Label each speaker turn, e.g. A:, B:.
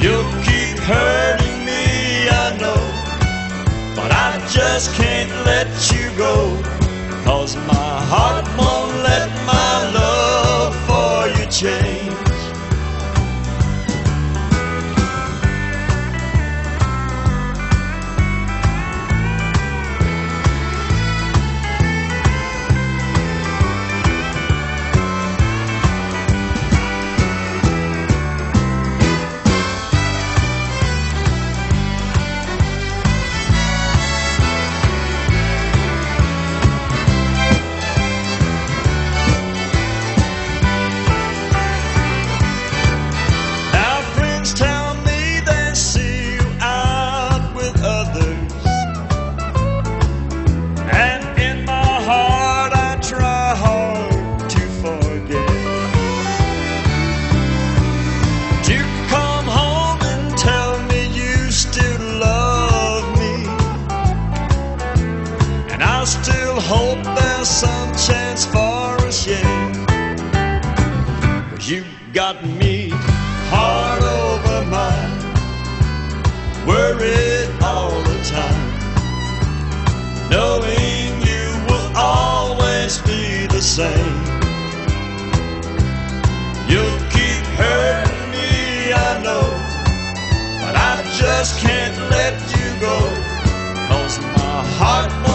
A: You'll keep hurting me, I know, but I just can't let you go, cause my heart won't let still hope there's some chance for us yet. But You got me hard over mind, worried all the time, knowing you will always be the same. You'll keep hurting me, I know, but I just can't let you go, cause my heart.